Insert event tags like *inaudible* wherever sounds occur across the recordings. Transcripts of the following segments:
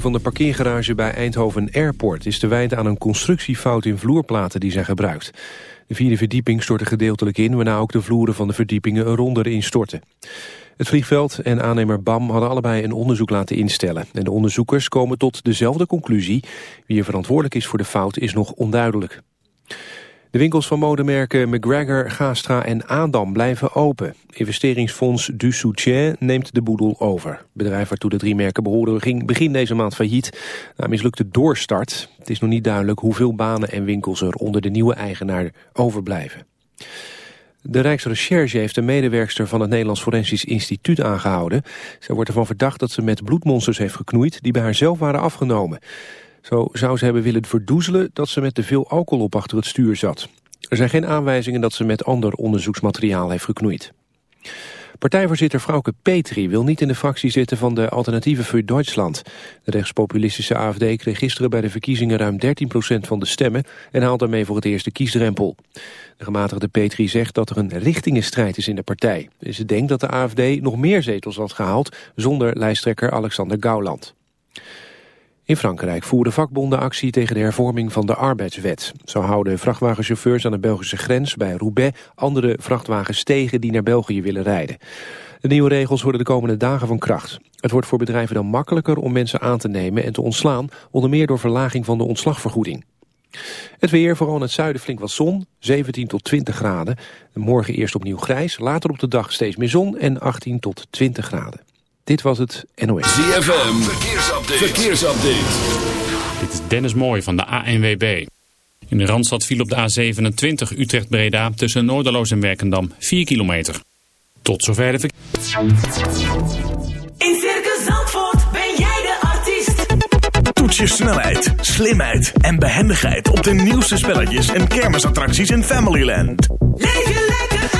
van de parkeergarage bij Eindhoven Airport... is te wijten aan een constructiefout in vloerplaten die zijn gebruikt. De vierde verdieping stortte gedeeltelijk in... waarna ook de vloeren van de verdiepingen eronder instortten. Het vliegveld en aannemer BAM hadden allebei een onderzoek laten instellen. En de onderzoekers komen tot dezelfde conclusie. Wie er verantwoordelijk is voor de fout is nog onduidelijk. De winkels van modemerken McGregor, Gastra en Adam blijven open. Investeringsfonds Du Soutien neemt de boedel over. Het bedrijf waartoe de drie merken behoren ging begin deze maand failliet. Na mislukte doorstart. Het is nog niet duidelijk hoeveel banen en winkels er onder de nieuwe eigenaar overblijven. De Rijksrecherche heeft een medewerkster van het Nederlands Forensisch Instituut aangehouden. Zij wordt ervan verdacht dat ze met bloedmonsters heeft geknoeid die bij haar zelf waren afgenomen. Zo zou ze hebben willen verdoezelen dat ze met te veel alcohol op achter het stuur zat. Er zijn geen aanwijzingen dat ze met ander onderzoeksmateriaal heeft geknoeid. Partijvoorzitter Frauke Petri wil niet in de fractie zitten van de Alternatieve voor Duitsland. De rechtspopulistische AFD kreeg gisteren bij de verkiezingen ruim 13% van de stemmen en haalt daarmee voor het eerst de kiesdrempel. De gematigde Petri zegt dat er een richtingenstrijd is in de partij. Ze denkt dat de AFD nog meer zetels had gehaald zonder lijsttrekker Alexander Gauland. In Frankrijk voeren vakbonden actie tegen de hervorming van de arbeidswet. Zo houden vrachtwagenchauffeurs aan de Belgische grens bij Roubaix andere vrachtwagens tegen die naar België willen rijden. De nieuwe regels worden de komende dagen van kracht. Het wordt voor bedrijven dan makkelijker om mensen aan te nemen en te ontslaan, onder meer door verlaging van de ontslagvergoeding. Het weer, vooral in het zuiden flink wat zon, 17 tot 20 graden. Morgen eerst opnieuw grijs, later op de dag steeds meer zon en 18 tot 20 graden. Dit was het NOS. ZFM, verkeersupdate. verkeersupdate. Dit is Dennis Mooij van de ANWB. In de Randstad viel op de A27 Utrecht-Breda tussen Noorderloos en Werkendam 4 kilometer. Tot zover de verkeer. In Circus Zandvoort ben jij de artiest. Toets je snelheid, slimheid en behendigheid op de nieuwste spelletjes en kermisattracties in Familyland. Leef je lekker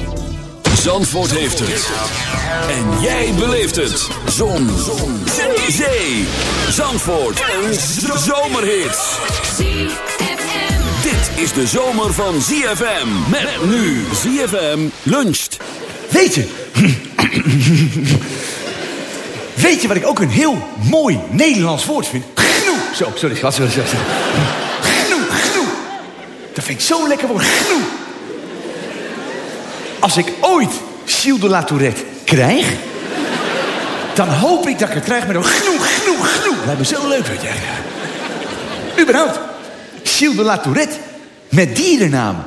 Zandvoort heeft het. En jij beleeft het. Zon. Zon. Zee. Zandvoort. Een zomerhit. Dit is de zomer van ZFM. Met nu ZFM luncht. Weet je? Weet je wat ik ook een heel mooi Nederlands woord vind? Gnoe. Zo, sorry. Sorry, sorry. Gnoe, gnoe. Dat vind ik zo'n lekker woord. Gnoe. Als ik ooit Gilles de la Tourette krijg... dan hoop ik dat ik het krijg met een gnoe, gnoe, gnoe. Lijkt me zo leuk, weet je. Überhaupt. Gilles de la Tourette met dierennamen.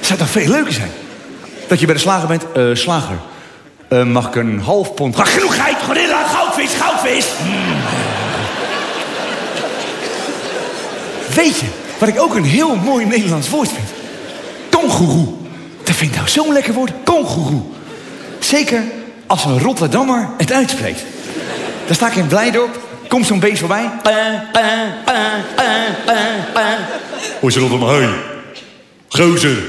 Zou toch veel leuker zijn? Dat je bij de slager bent. eh, slager. Eh, mag ik een half pond... Ah, genoeg gorilla, goudvis, goudvis. Mm. Weet je, wat ik ook een heel mooi Nederlands woord vind? Kongoeroe. Dat vind ik nou zo'n lekker woord, kongoeroe. Zeker als een Rotterdammer het uitspreekt. Daar sta ik in Blijdorp, Komt zo'n beest voorbij. Hoor je dat om heen? Gozer.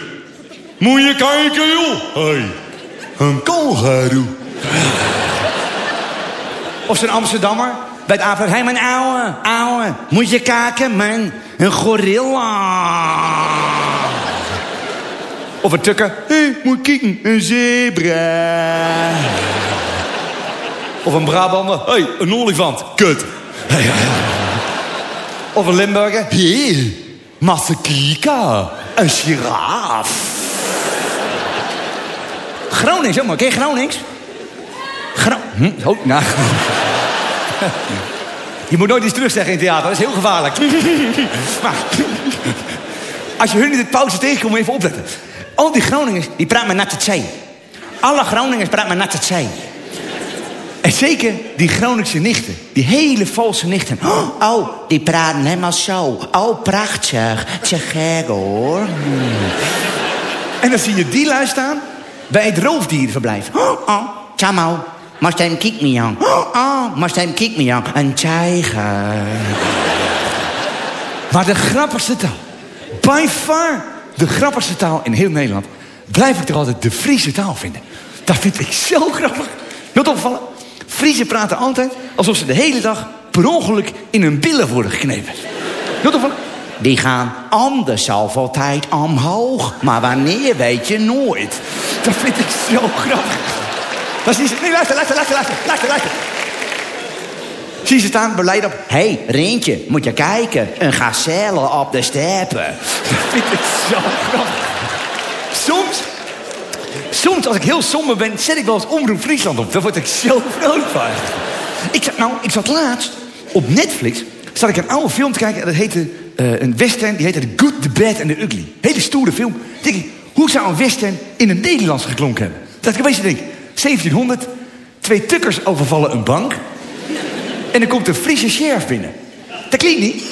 Moet je kijken, joh. Hey. Een kangaroo. Of zo'n Amsterdammer. Bij het avond. Hé, mijn ouwe, ouwe. Moet je kijken, man. Een gorilla. Of een tukker. Hé, hey, moet kijken. Een zebra. Of een Brabander. Hé, hey, een olifant. Kut. Of een Limburger. Hé, hey. Een giraf. Gronings, maar. Ken je Gronings? Gro hm? Oh, nou. Je moet nooit iets terugzeggen in theater, dat is heel gevaarlijk. maar, als je hun in de pauze tegenkomt, moet je even opletten. Al die Groningers, die praten met natte zee. Alle Groningers praten met natte zee. En zeker die Groningse nichten. Die hele valse nichten. *gasps* Oh, die praten helemaal zo. Oh, prachtig. Te gek hoor. En dan zie je die lui staan bij het roofdierenverblijf. *gasps* Oh, Chamo. Must hem kick me aan. *gasps* Oh, must hem kick me aan. Een tijger. Maar de grappigste taal. By far de grappigste taal in heel Nederland. Blijf ik toch altijd de Friese taal vinden. Dat vind ik zo grappig. Wilt opvallen? Friesen praten altijd alsof ze de hele dag per ongeluk in hun billen worden geknepen. Wilt opvallen? Die gaan anders altijd omhoog. Maar wanneer weet je nooit. Dat vind ik zo grappig. Dat is Nee, luister, luister, luister, luister, luister, luister. Zie ze staan beleid op. Hé, hey, Rintje, moet je kijken. Een gazelle op de steppen. Dat vind ik zo grappig. Soms, soms als ik heel somber ben, zet ik wel eens Omroep Friesland op. Daar word ik zo vrolijk van. Ik zat, nou, ik zat laatst op Netflix. Zat ik een oude film te kijken. En dat heette uh, een western. Die heette The Good, The Bad and The Ugly. Hele stoere film. Denk ik, hoe zou een western in het Nederlands geklonken hebben? Dat ik een beetje denk, 1700, twee tukkers overvallen een bank. En dan komt een Friese sheriff binnen. Dat klinkt niet.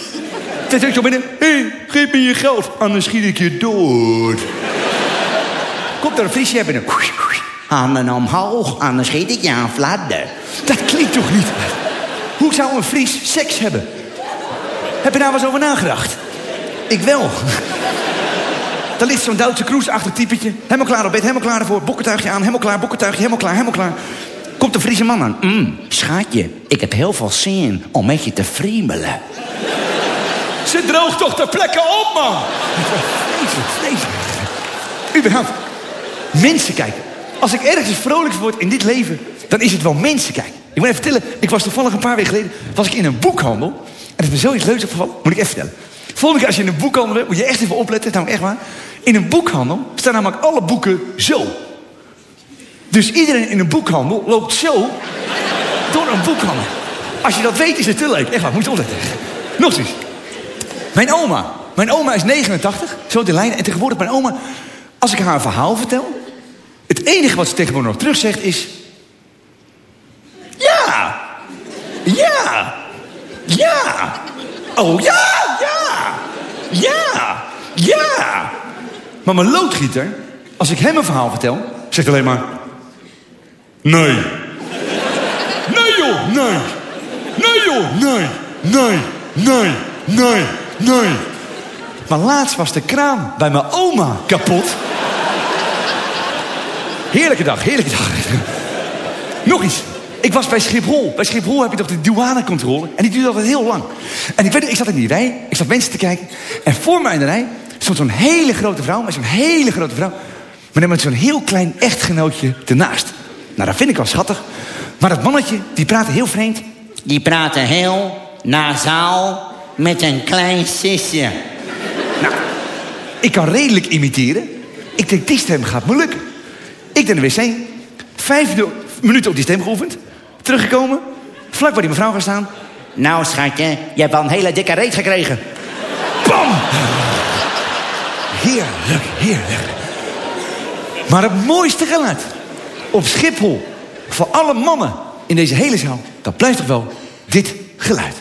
Dan zegt zo binnen, hé, hey, geef me je geld, anders schiet ik je dood. Komt er een Friese sheriff binnen. Handen omhoog, anders schiet ik je aan fladder. Dat klinkt toch niet? Hoe zou een Fries seks hebben? Heb je daar wel eens over nagedacht? Ik wel. Daar ligt zo'n Duitse cruise achter typetje. Helemaal klaar op bed, helemaal klaar ervoor. Bokkentuigje aan, helemaal klaar, bokkentuigje, helemaal klaar, helemaal klaar. Komt een Friese man aan. Mm, schatje, ik heb heel veel zin om met je te friemelen. Ze droogt toch ter plekke op, man! Vreselijk, vreselijk. Überhaupt, mensen kijken. Als ik ergens vrolijk word in dit leven, dan is het wel mensen kijken. Ik moet even vertellen, ik was toevallig een paar weken geleden... was ik in een boekhandel. En dat is me zoiets leuks opgevallen. Moet ik even vertellen. Volgende keer als je in een boekhandel bent, moet je echt even opletten. Nou, echt waar. In een boekhandel staan namelijk alle boeken zo. Dus iedereen in een boekhandel loopt zo door een boekhandel. Als je dat weet, is het te leuk. Echt waar, moet je opletten. Nog eens. Mijn oma. Mijn oma is 89, zo de lijn. En tegenwoordig mijn oma, als ik haar een verhaal vertel... het enige wat ze tegenwoordig nog terug zegt is... Ja! Ja! Ja! Oh ja! Ja! Ja! Ja! Maar mijn loodgieter, als ik hem een verhaal vertel, zegt alleen maar... Nee. Nee joh, nee. Nee joh, nee. Nee, nee, nee, nee. Maar laatst was de kraan bij mijn oma kapot. Heerlijke dag, heerlijke dag. Nog iets. Ik was bij Schiphol. Bij Schiphol heb je toch de douanecontrole. En die duurt altijd heel lang. En ik weet ik zat in die rij. Ik zat mensen te kijken. En voor mij in de rij stond zo'n hele grote vrouw. Met zo'n hele grote vrouw. Maar dan met zo'n heel klein echtgenootje ernaast. Nou, dat vind ik wel schattig. Maar dat mannetje, die praatte heel vreemd. Die praatte heel nasaal met een klein sisje. Nou, ik kan redelijk imiteren. Ik denk, die stem gaat me lukken. Ik naar de wc. Vijf minuten op die stem geoefend. Teruggekomen. Vlak waar die mevrouw gaat staan. Nou, schatje, je hebt wel een hele dikke reet gekregen. Bam! Heerlijk, heerlijk. Maar het mooiste geluid op Schiphol voor alle mannen in deze hele zaal, dat blijft toch wel dit geluid.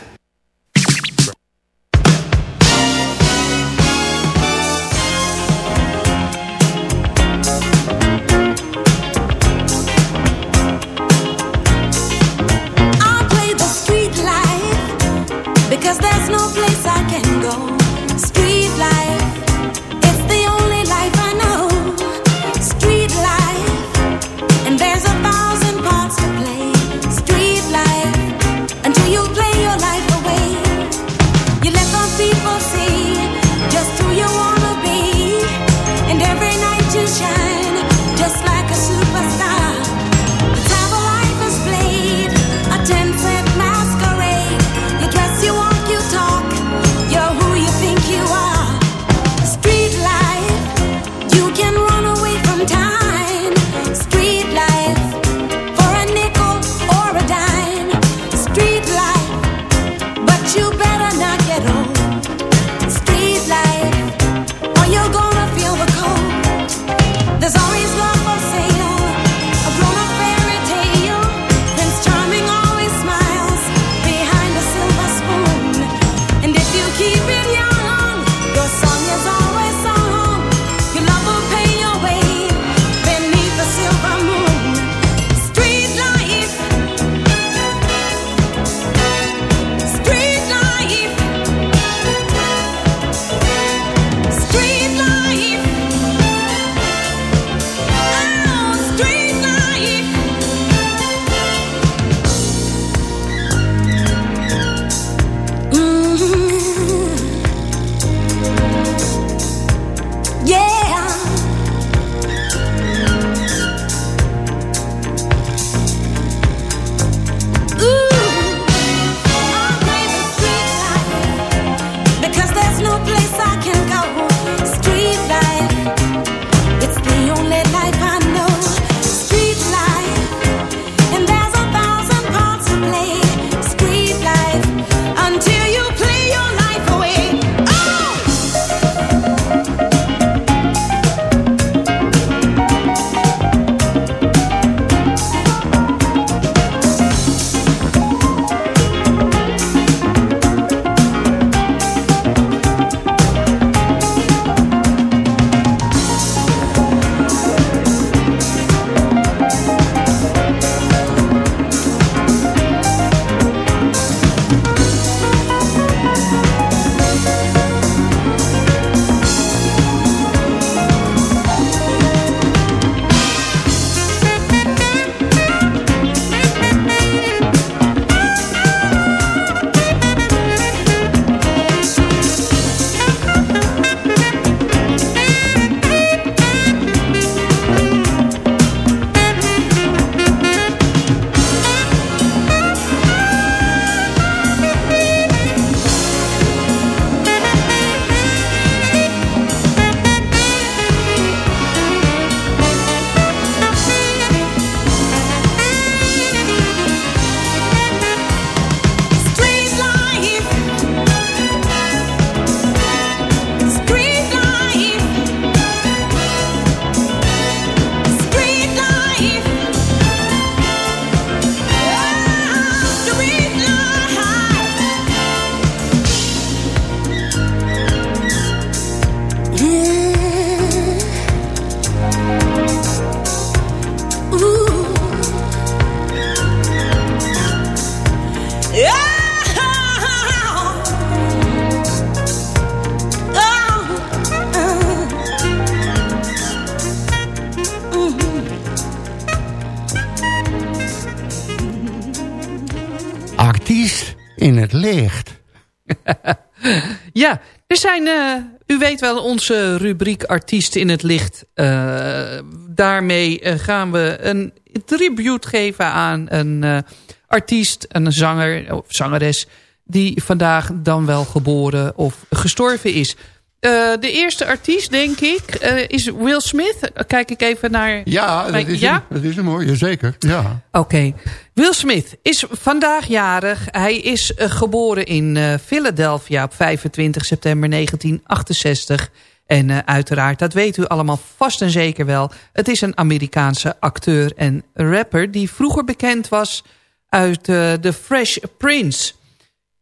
Onze rubriek Artiest in het Licht. Uh, daarmee uh, gaan we een tribute geven aan een artiest, een zanger of zangeres... die vandaag dan wel geboren of gestorven is. Uh, de eerste artiest, denk ik, uh, is Will Smith. Kijk ik even naar... Ja, dat is, ja? Hem, dat is hem hoor, jazeker. Ja. Oké. Okay. Will Smith is vandaag jarig. Hij is geboren in Philadelphia op 25 september 1968. En uiteraard, dat weet u allemaal vast en zeker wel. Het is een Amerikaanse acteur en rapper... die vroeger bekend was uit The Fresh Prince...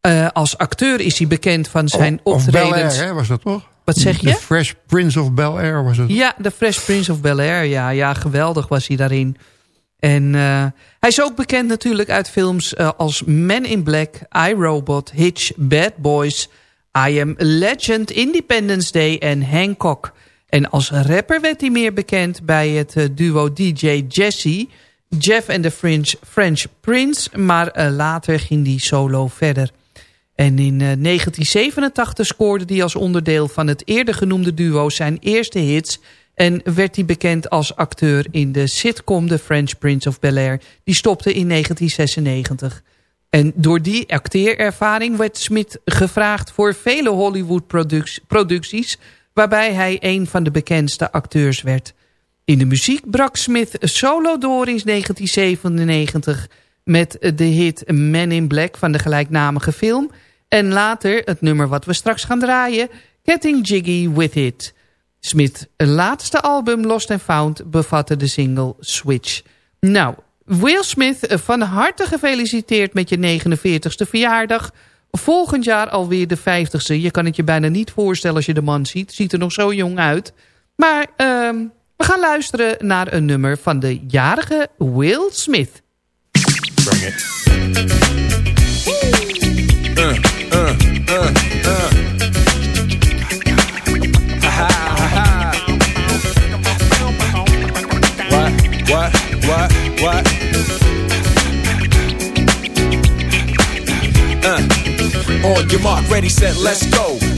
Uh, als acteur is hij bekend van zijn of, optredens. Bel Air, hè, was dat toch? Wat zeg je? The Fresh Prince of Bel Air was het. Ja, The Fresh Prince of Bel Air. Ja, ja geweldig was hij daarin. En hij is ook bekend natuurlijk uit films als Men in Black, I, Robot, Hitch, Bad Boys, I Am Legend, Independence Day en Hancock. En als rapper werd hij meer bekend bij het duo DJ Jesse... Jeff en de French, French Prince, maar later ging hij solo verder. En in 1987 eh, scoorde hij als onderdeel van het eerder genoemde duo zijn eerste hits... en werd hij bekend als acteur in de sitcom The French Prince of Bel-Air. Die stopte in 1996. En door die acteerervaring werd Smith gevraagd voor vele Hollywood-producties... waarbij hij een van de bekendste acteurs werd. In de muziek brak Smith solo door in 1997 met de hit Men in Black van de gelijknamige film... En later het nummer wat we straks gaan draaien, Getting Jiggy With It. Smith' laatste album Lost and Found bevatte de single Switch. Nou, Will Smith, van harte gefeliciteerd met je 49ste verjaardag. Volgend jaar alweer de 50ste. Je kan het je bijna niet voorstellen als je de man ziet. Ziet er nog zo jong uit. Maar uh, we gaan luisteren naar een nummer van de jarige Will Smith. Bring it. Uh. uh, uh, uh. What, what, what, what? Uh. On your mark, ready, set, let's go.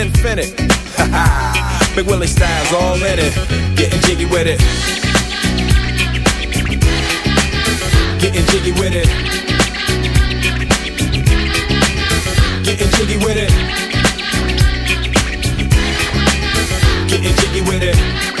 infinite. *laughs* Big Willie styles all in it. Getting jiggy with it. Getting jiggy with it. Getting jiggy with it. Getting jiggy with it.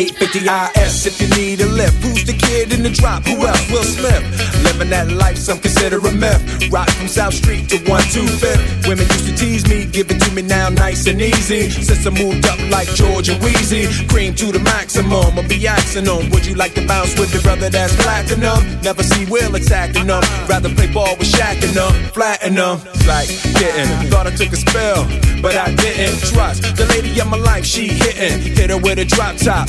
850 IS if you need a lift. Who's the kid in the drop? Who else? Will Smith. Living that life, some consider a myth. Rock from South Street to 125th. Women used to tease me, give it to me now nice and easy. Since I moved up like George and Wheezy, cream to the maximum. I'll be axing them. Would you like to bounce with the brother that's platinum? Never see Will attacking them. Rather play ball with Shaq and them, flatten them. Like, getting. Thought I took a spell, but I didn't. Trust the lady of my life, she hitting. Hit her with a drop top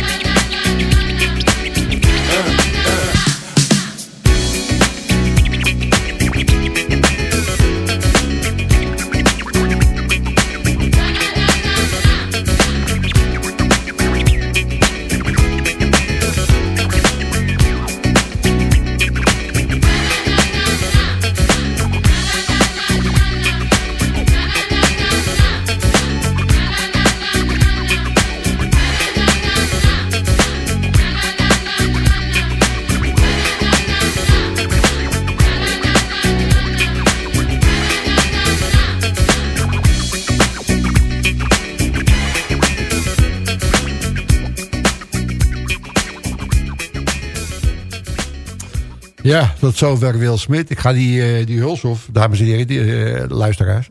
Ja, tot zover Wil Smit. Ik ga die, uh, die Hulshof, dames en heren, die, uh, luisteraars.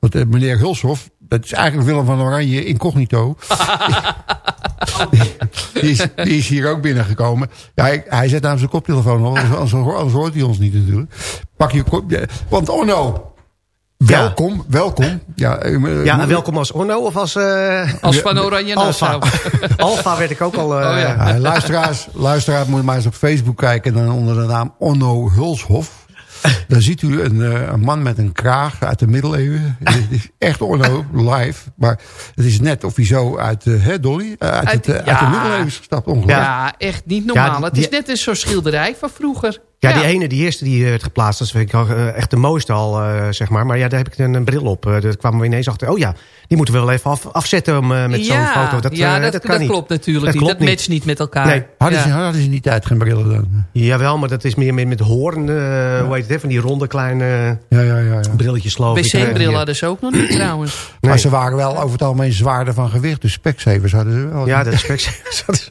Want uh, meneer Hulshof, dat is eigenlijk Willem van Oranje incognito. *laughs* die, is, die, is, hier ook binnengekomen. Ja, ik, hij zet aan zijn koptelefoon op, anders, hoort hij ons niet natuurlijk. Pak je kop, want Onno, Welkom, ja. welkom. Ja, uh, ja, welkom als Orno of als... Uh, als Van Oranje Alfa. Alfa *laughs* werd ik ook al... Uh, oh, ja. ja. luisteraars, luisteraars moet maar eens op Facebook kijken... dan onder de naam Onno Hulshof. Dan ziet u een, een, man met een kraag uit de middeleeuwen. *laughs* Het is echt Orno, live. Maar het is net of hij zo uit, hè Dolly? Uit, uit, het, uit de middeleeuwen is gestapt, ongelooflijk. Ja, echt niet normaal. Die, het is net een soort schilderij van vroeger. Ja, die ene, die eerste die werd geplaatst, dat vind ik uh, echt de mooiste al, uh, zeg maar. Maar ja, daar heb ik een, een bril op. Uh, daar kwamen we ineens achter, oh ja, die moeten we wel even af, afzetten um, met ja, zo'n foto. Dat, ja, dat, dat, kan dat niet. klopt natuurlijk dat niet. Klopt dat matcht niet met elkaar. Nee. Hadden, ja. ze, hadden ze in die tijd geen brillen dan? Jawel, maar dat is meer met, met hoorn, hoe heet het, van die ronde kleine ja, ja, ja, ja. brilletjes geloof ik. wc-bril hadden ze ook nog niet trouwens. Nee. Maar ze waren wel over het algemeen zwaarder van gewicht. Dus specsavers hadden ze wel. Ja, de specsavers *laughs* hadden ze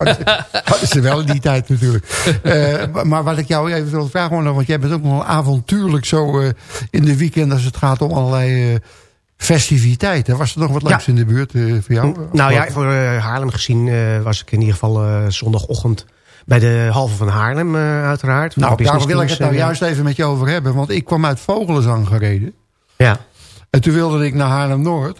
*laughs* hadden ze wel in die tijd natuurlijk. Uh, maar wat ik jou even wil vragen, want jij bent ook nog avontuurlijk zo uh, in de weekend als het gaat om allerlei uh, festiviteiten. Was er nog wat leuks ja. in de buurt voor jou? Nou ja, voor Haarlem gezien was ik in ieder geval zondagochtend bij de halve van Haarlem uiteraard. Nou, daar wil ik het nou juist even met je over hebben. Want ik kwam uit Vogelenzang gereden. Ja. En toen wilde ik naar Haarlem-Noord.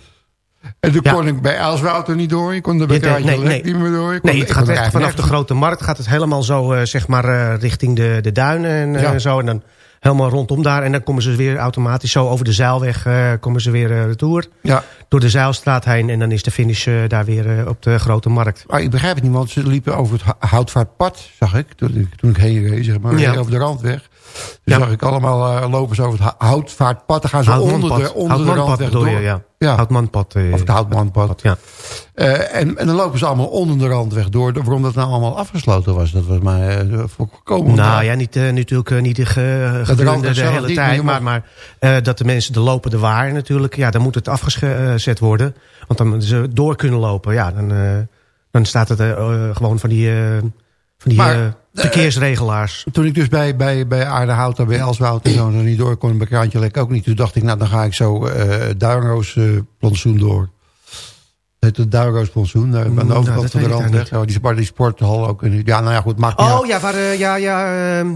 En toen ja. kon ik bij Elswouter niet door. Je kon er bij ja, nee, nee. niet meer door. nee, het gaat echt vanaf de Grote Markt gaat het helemaal zo uh, zeg maar uh, richting de, de duinen en uh, ja. zo. En dan helemaal rondom daar. En dan komen ze weer automatisch zo over de zeilweg komen ze weer retour. Ja. Door de Zeilstraat heen. En dan is de finish daar weer op de Grote Markt. Maar ik begrijp het niet, want ze liepen over het houtvaartpad, zag ik. Toen ik, toen ik heen reed, zeg maar. Over de randweg. Dus zag ik allemaal uh, lopen ze over het houtvaartpad. Dan gaan ze onder de, onder de randweg door. Je, ja. ja. Houtmanpad. Uh, of het houtmanpad. Ja. Uh, en, en dan lopen ze allemaal onder de randweg door. Waarom dat nou allemaal afgesloten was, dat was mij voorkomen. Nou ja, niet, natuurlijk niet de, gedurende de hele tijd. Maar, maar dat de mensen de lopende waren natuurlijk. Ja, dan moet het afgezet worden. Want dan ze door kunnen lopen. Ja, dan, dan staat het gewoon van die... van die maar, verkeersregelaars. Toen ik dus bij, bij, bij Aardehout en bij Elswoud en zo nog niet door kon, bij Kraantje Lek ook niet. Toen dacht ik, nou dan ga ik zo uh, Duinroos uh, plantsoen door. Het het Duinroos plantsoen, daar aan de overkant nou, van de randweg. Oh, die, die sporthal ook. Ja, nou ja, goed, maakt Oh ja, waar, ja, ja. Uh,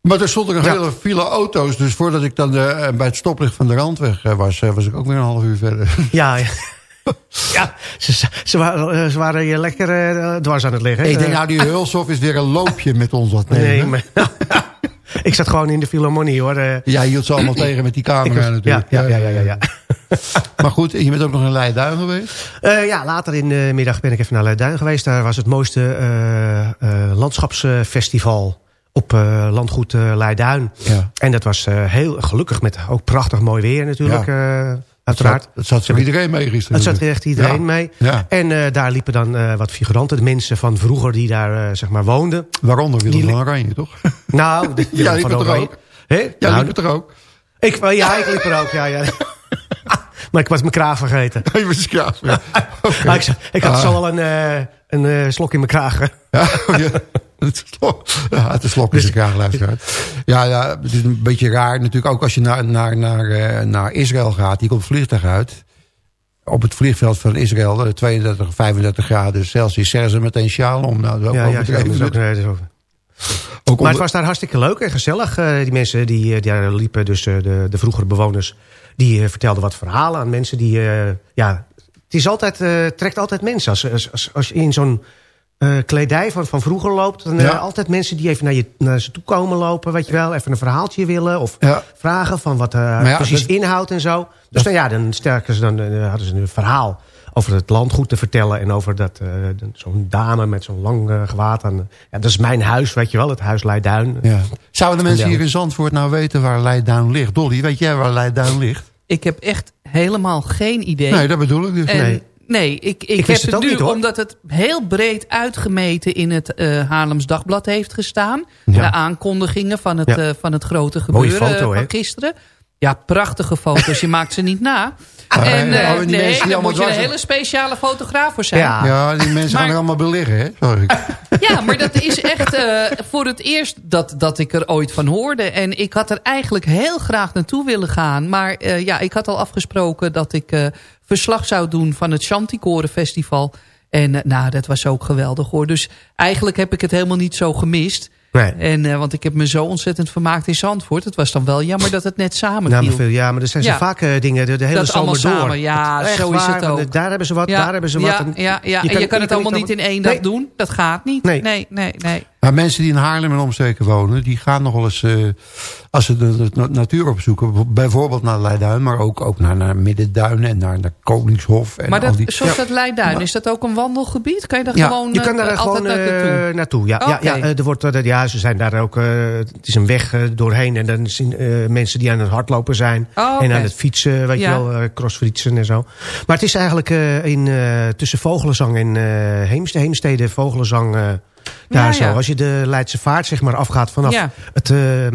maar er stond een ja. hele file auto's. Dus voordat ik dan bij het stoplicht van de randweg was, was ik ook weer een half uur verder. Ja, ja. *laughs* *laughs* Ja, ze, ze, waren, ze waren hier lekker uh, dwars aan het liggen. Ik denk, nou, die Hulshof is weer een loopje met ons wat nemen. Nee, maar, *laughs* ik zat gewoon in de Philharmonie, hoor. Ja, je hield ze allemaal tegen met die camera was, natuurlijk. Ja, ja, ja. ja, ja, *laughs* maar goed, je bent ook nog in Leiduin geweest? Uh, ja, later in de middag ben ik even naar Leiduin geweest. Daar was het mooiste landschapsfestival op uh, landgoed uh, Leiduin. Ja. En dat was uh, heel gelukkig met ook prachtig mooi weer natuurlijk. Ja. Uiteraard. Het zat, zat iedereen mee gisteren. Het zat er echt iedereen ja. mee. Ja. En uh, daar liepen dan uh, wat figuranten. De mensen van vroeger die daar uh, zeg maar woonden. Waaronder Willem van Oranje, toch? *laughs* Nou, de, ja, liep het ook. He? Ja, nou, liep het er ook. Ik, ja, ik liep er ook, ja. ja. *laughs* maar ik was mijn kraag vergeten. *laughs* je was je kraag vergeten. okay. ik, ik, had ah. zo al een, een slok in mijn kraag. ja, *laughs* ja. Het ja, is slok is een graag. Ja, ja, het is een beetje raar natuurlijk. Ook als je naar, naar, naar, naar Israël gaat. Die komt het vliegtuig uit. Op het vliegveld van Israël. 32, 35 graden Celsius. Zeggen ze meteen sjaal om. Nou, dat ja, ja, dat is ook, dat is ook. maar het was daar hartstikke leuk en gezellig. die mensen die, die daar liepen, dus de, de vroegere bewoners... die vertelden wat verhalen aan mensen die... ja, het is altijd, trekt altijd mensen. Als, als, als je in zo'n uh, kledij van, van vroeger loopt. Dan ja. altijd mensen die even naar, je, naar ze toe komen lopen. Weet je wel, even een verhaaltje willen. Of ja. vragen van wat uh, ja, precies dat, inhoudt en zo. Dus dan, ja, dan, sterken ze, dan uh, hadden ze een verhaal over het landgoed te vertellen. En over dat zo'n dame met zo'n lang gewaad aan. Ja, dat is mijn huis, weet je wel. Het huis Leiduin. Ja. Zouden de mensen hier in Zandvoort nou weten waar Leiduin ligt? Dolly, weet jij waar Leiduin ligt? Ik heb echt helemaal geen idee. Nee, dat bedoel ik dus. En, nee. Nee, ik, ik, heb het, nu, omdat het heel breed uitgemeten in het uh, Haarlems Dagblad heeft gestaan. De aankondigingen van het, uh, van het grote gebeuren foto, van gisteren. Ja, prachtige foto's. Je maakt ze niet na. *laughs* Ah, en uh, oh, nee, daar moet je een hele speciale fotograaf voor zijn. Ja, ja die mensen maar, gaan er allemaal beliggen, hè? Sorry. *laughs* Ja, maar dat is echt uh, voor het eerst dat, dat ik er ooit van hoorde. En ik had er eigenlijk heel graag naartoe willen gaan. Maar uh, ja, ik had al afgesproken dat ik verslag zou doen van het Chanticoren Festival. En nou, dat was ook geweldig hoor. Dus eigenlijk heb ik het helemaal niet zo gemist. Nee. En, uh, want ik heb me zo ontzettend vermaakt in Zandvoort. Het was dan wel jammer dat het net samen viel. Nou, ja, maar er zijn zo vaak uh, dingen de, de hele dat zomer door. Samen. Ja, zo is het ook. Daar hebben ze wat, daar hebben ze wat. Ja, ja, ja. Je en je kan, het allemaal niet in één dag doen. Dat gaat niet. Nee, nee, nee. nee. Maar mensen die in Haarlem en omstreken wonen... die gaan nog wel eens, uh, als ze de, de, natuur opzoeken... bijvoorbeeld naar Leiduin, maar ook, ook naar, naar Middenduin... en naar, naar Koningshof. En maar dat, die... zoals ja. dat Leiduin, is dat ook een wandelgebied? Kan je daar ja, gewoon, je kan daar uh, gewoon naartoe? naartoe? Ja, okay. ja, ja, er wordt, ja, ze zijn daar ook... het is een weg doorheen en dan zien mensen die aan het hardlopen zijn... Oh, okay. en aan het fietsen, weet ja. je wel, crossfietsen en zo. Maar het is eigenlijk in, tussen Vogelenzang en Heemstede, Heemstede Vogelenzang daar ja, zo. Als je de Leidse Vaart zeg maar afgaat vanaf het... Uh,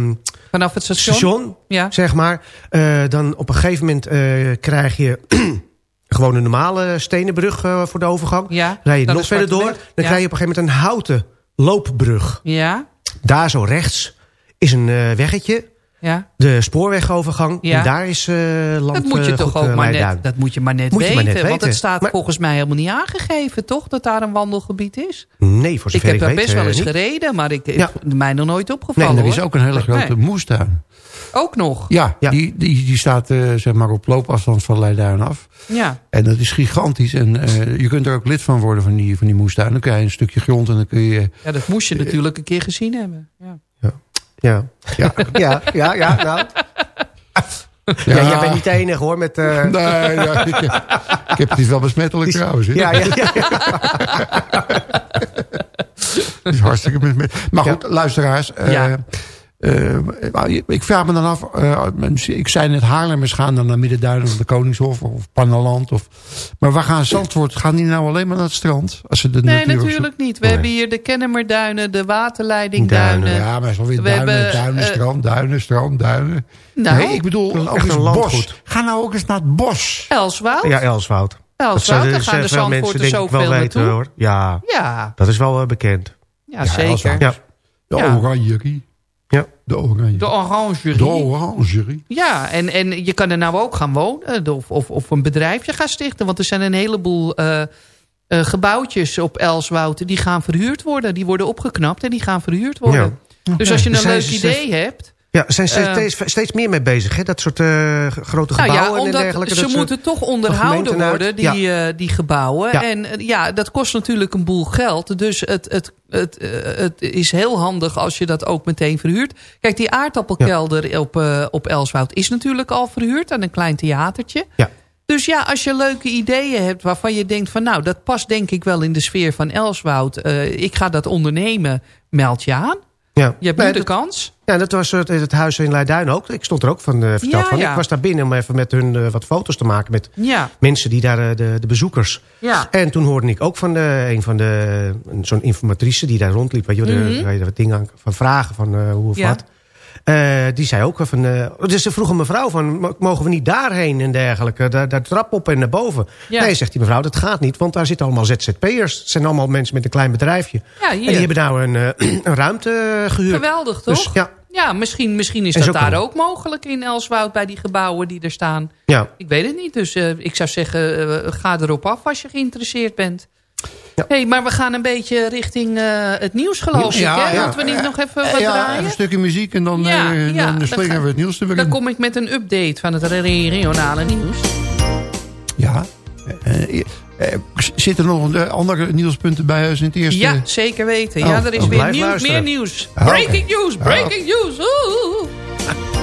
vanaf het station, zeg maar. Uh, dan op een gegeven moment uh, krijg je *clears throat* gewoon een normale stenen brug uh, voor de overgang. Ja, Rij je nog verder door. Dan krijg je op een gegeven moment een houten loopbrug. Ja. Daar zo rechts is een weggetje. Ja. De spoorwegovergang. Ja. En daar is uh, land Dat moet je uh, toch ook maar net, dat moet je maar net, moet weten, maar net weten. Want het staat maar, volgens mij helemaal niet aangegeven, toch? Dat daar een wandelgebied is? Nee, voor zover ik heb daar best wel eens niet. gereden, maar ik ja. mij nog nooit opgevallen. Nee, er is ook een hele grote nee. moestuin. Ook nog? Ja, ja. Die, die, die staat uh, zeg maar op loopafstand van Leiduin af. Ja. En dat is gigantisch. En uh, je kunt er ook lid van worden van die, van die moestuin. Dan krijg je een stukje grond en dan kun je... Ja, dat moest je natuurlijk een keer gezien hebben. Ja. ja. Ja, ja, *laughs* ja, ja, ja nou. Ja. ja, jij bent niet de enige hoor. Met, uh... Nee, ja, ik, *laughs* ik, heb het wel besmettelijk trouwens. Ja, ja, *laughs* ja. Is hartstikke besmettelijk. Maar goed, luisteraars. Uh, uh, ik vraag me dan af, uh, ik zei net Haarlemmers gaan dan naar Middenduin of de Koningshof of Panneland. Of, maar waar gaan Zandvoort? Gaan die nou alleen maar naar het strand? Als ze de nee, natuurlijk niet. We nee. hebben hier de Kennemerduinen, de waterleidingduinen. Ja, maar zo weer We duinen, hebben, duinen, uh, strand, duinen, strand, duinen. Nou, nee, ik bedoel ook eens bos. Ga nou ook eens naar het bos. Elswoud? Ja, Elswoud. Elswoud, daar gaan de Zandvoorters zoveel naartoe. Hoor. Ja, ja, dat is wel bekend. Ja, ja zeker. Ja. De ja. De oranje. De orangerie. De orangerie. Ja, en, en je kan er nou ook gaan wonen. Of, of, of een bedrijfje gaan stichten. Want er zijn een heleboel uh, uh, gebouwtjes op Elswoud. Die gaan verhuurd worden. Die worden opgeknapt en die gaan verhuurd worden. Ja. Dus als je een leuk idee hebt... Ja, er zijn steeds, uh, steeds meer mee bezig, hè? dat soort uh, grote gebouwen nou ja, en dergelijke. Ze moeten toch onderhouden worden, die, ja. uh, die gebouwen. Ja. En ja, dat kost natuurlijk een boel geld. Dus het, het, het, het is heel handig als je dat ook meteen verhuurt. Kijk, die aardappelkelder op, op Elswoud is natuurlijk al verhuurd aan een klein theatertje. Ja. Dus ja, als je leuke ideeën hebt waarvan je denkt van... nou, dat past denk ik wel in de sfeer van Elswoud. ik ga dat ondernemen, meld je aan. Ja. Je hebt nu de kans. Ja, dat was het, het huis in Leiduin ook. Ik stond er ook van uh, verteld ja, van. Ja. Ik was daar binnen om even met hun uh, wat foto's te maken. Met ja. mensen die daar, uh, de, de bezoekers. Ja. En toen hoorde ik ook van de, een van de, zo'n informatrice die daar rondliep. Weet je, mm -hmm. de, wat dingen van vragen van hoe of wat. Uh, die zei ook van... Uh, dus ze vroeg een mevrouw van... mogen we niet daarheen en dergelijke? Daar, daar trap op en naar boven. Ja. Nee, zegt die mevrouw, dat gaat niet. Want daar zitten allemaal ZZP'ers. Het zijn allemaal mensen met een klein bedrijfje. Ja. En die hebben nou een, uh, *clears throat* een ruimte gehuurd. Geweldig, toch? Dus, ja. Ja, misschien, misschien is dat daar ook mogelijk in Elswoud... bij die gebouwen die er staan. Ja. Ik weet het niet. Dus ik zou zeggen, ga erop af als je geïnteresseerd bent. Ja. hey, maar we gaan een beetje richting uh, het nieuws geloof ik. hè? Ja. Moeten we niet nog even wat ja, draaien? een stukje muziek en dan, uh, dan slingen we het nieuws erin. Dan kom ik met een update van het regionale nieuws. Ja. Uh, Zitten er nog andere nieuwspunten bij in het eerste? Ja, zeker weten. Ja, oh, er is weer nieuws, meer nieuws. Breaking news, breaking news. Oeh.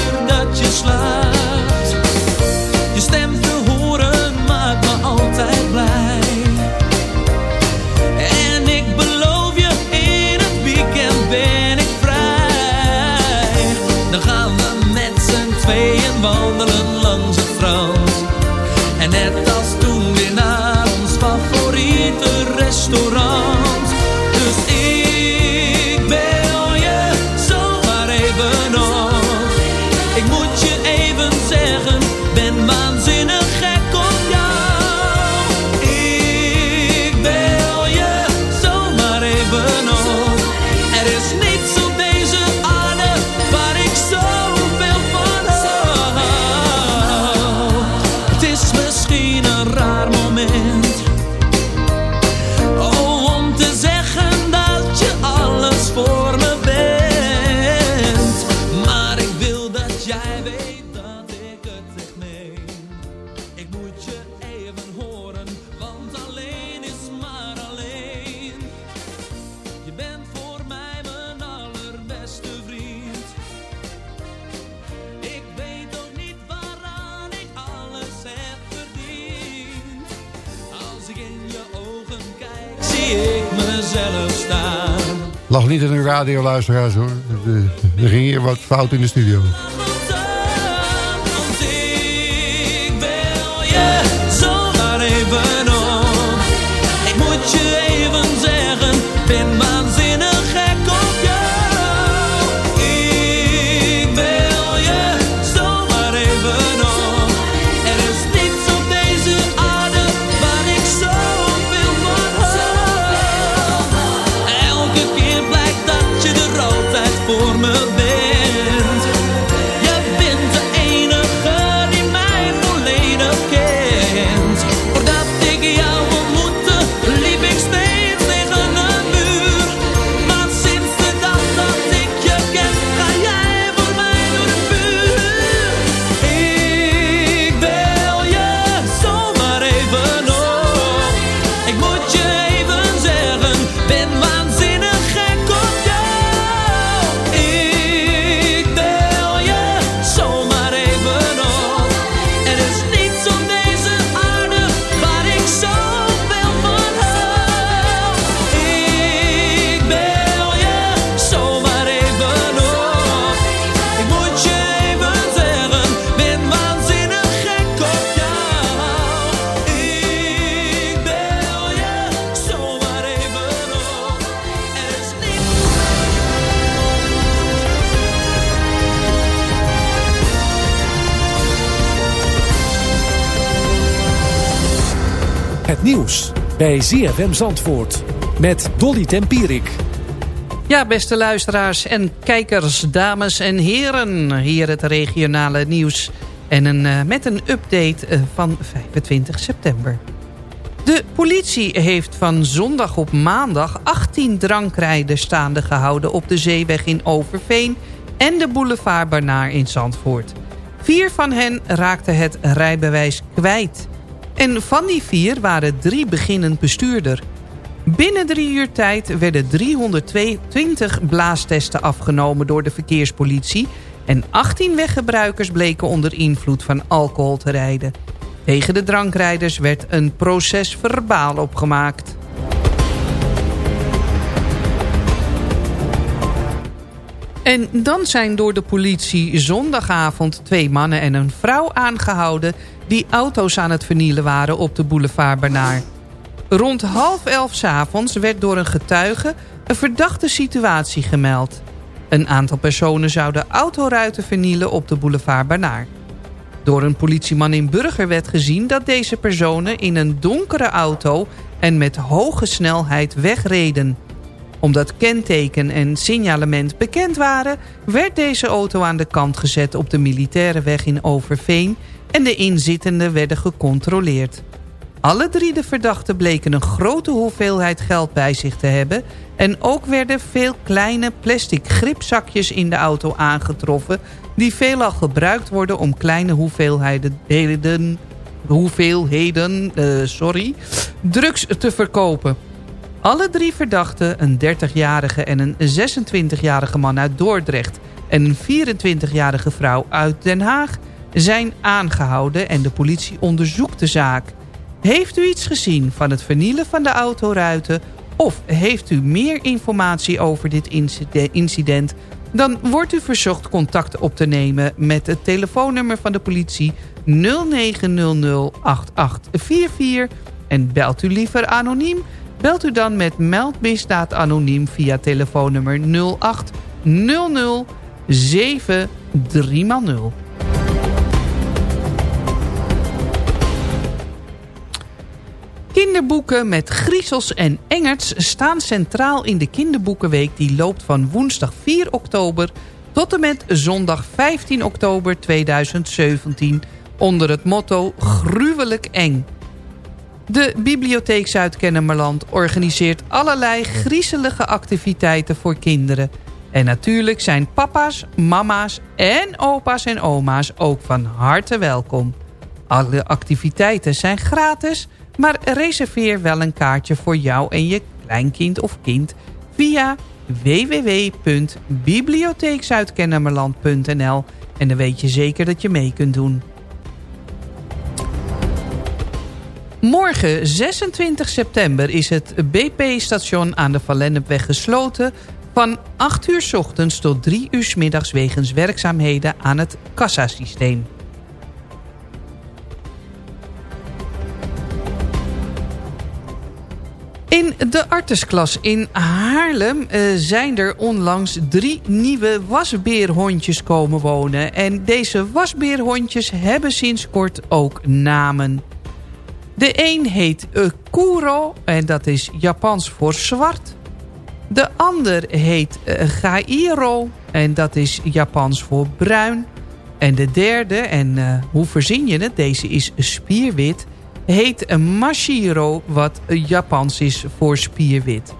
En net als toen weer naar ons favoriete restaurant. Niet in de radioluisteraars hoor. Er ging hier wat fout in de studio. Bij ZFM Zandvoort met Dolly Tempierik. Ja, beste luisteraars en kijkers, dames en heren. Hier het regionale nieuws en een, uh, met een update uh, van 25 september. De politie heeft van zondag op maandag 18 drankrijders staande gehouden... op de zeeweg in Overveen en de boulevard Barnaar in Zandvoort. Vier van hen raakten het rijbewijs kwijt... En van die vier waren drie beginnend bestuurder. Binnen drie uur tijd werden 320 blaastesten afgenomen door de verkeerspolitie... en 18 weggebruikers bleken onder invloed van alcohol te rijden. Tegen de drankrijders werd een proces verbaal opgemaakt. En dan zijn door de politie zondagavond twee mannen en een vrouw aangehouden... die auto's aan het vernielen waren op de boulevard Bernard. Rond half elf s'avonds werd door een getuige een verdachte situatie gemeld. Een aantal personen zouden autoruiten vernielen op de boulevard Bernard. Door een politieman in Burger werd gezien dat deze personen in een donkere auto en met hoge snelheid wegreden. Omdat kenteken en signalement bekend waren... werd deze auto aan de kant gezet op de militaire weg in Overveen... en de inzittenden werden gecontroleerd. Alle drie de verdachten bleken een grote hoeveelheid geld bij zich te hebben... en ook werden veel kleine plastic gripzakjes in de auto aangetroffen... die veelal gebruikt worden om kleine hoeveelheden, hoeveelheden uh, sorry, drugs te verkopen. Alle drie verdachten, een 30-jarige en een 26-jarige man uit Dordrecht... en een 24-jarige vrouw uit Den Haag, zijn aangehouden... en de politie onderzoekt de zaak... Heeft u iets gezien van het vernielen van de autoruiten... of heeft u meer informatie over dit incident... dan wordt u verzocht contact op te nemen met het telefoonnummer van de politie 0900 8844 en belt u liever anoniem... belt u dan met meldmisdaad anoniem via telefoonnummer 0800 73 Kinderboeken met griezels en engerts staan centraal in de kinderboekenweek... die loopt van woensdag 4 oktober tot en met zondag 15 oktober 2017... onder het motto Gruwelijk Eng. De Bibliotheek Zuid-Kennemerland organiseert allerlei griezelige activiteiten voor kinderen. En natuurlijk zijn papa's, mama's en opa's en oma's ook van harte welkom. Alle activiteiten zijn gratis... Maar reserveer wel een kaartje voor jou en je kleinkind of kind via www.bibliotheekzuidkennemerland.nl en dan weet je zeker dat je mee kunt doen. Morgen 26 september is het BP-station aan de Van gesloten... van 8 uur s ochtends tot 3 uur s middags wegens werkzaamheden aan het kassasysteem. In de artesklas in Haarlem uh, zijn er onlangs drie nieuwe wasbeerhondjes komen wonen. En deze wasbeerhondjes hebben sinds kort ook namen. De een heet Kuro en dat is Japans voor zwart. De ander heet uh, Gairo en dat is Japans voor bruin. En de derde, en hoe verzin je het, deze is spierwit heet Mashiro, wat Japans is voor spierwit.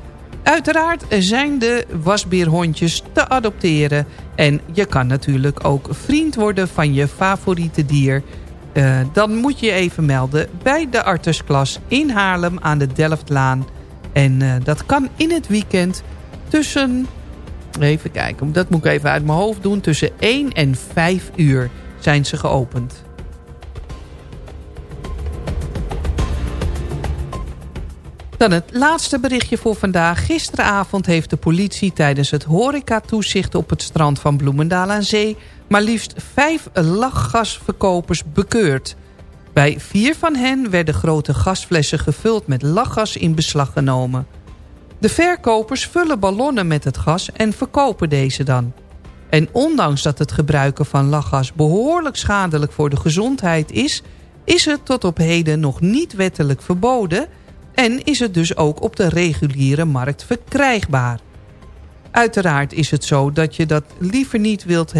Uiteraard zijn de wasbeerhondjes te adopteren. En je kan natuurlijk ook vriend worden van je favoriete dier. Uh, dan moet je even melden bij de artesklas in Haarlem aan de Delftlaan. En uh, dat kan in het weekend tussen... Even kijken, dat moet ik even uit mijn hoofd doen. Tussen 1 en 5 uur zijn ze geopend. Dan het laatste berichtje voor vandaag. Gisteravond heeft de politie tijdens het horecatoezicht op het strand van Bloemendaal aan Zee... maar liefst vijf lachgasverkopers bekeurd. Bij vier van hen werden grote gasflessen gevuld met lachgas in beslag genomen. De verkopers vullen ballonnen met het gas en verkopen deze dan. En ondanks dat het gebruiken van lachgas behoorlijk schadelijk voor de gezondheid is... is het tot op heden nog niet wettelijk verboden en is het dus ook op de reguliere markt verkrijgbaar. Uiteraard is het zo dat je dat liever niet wilt,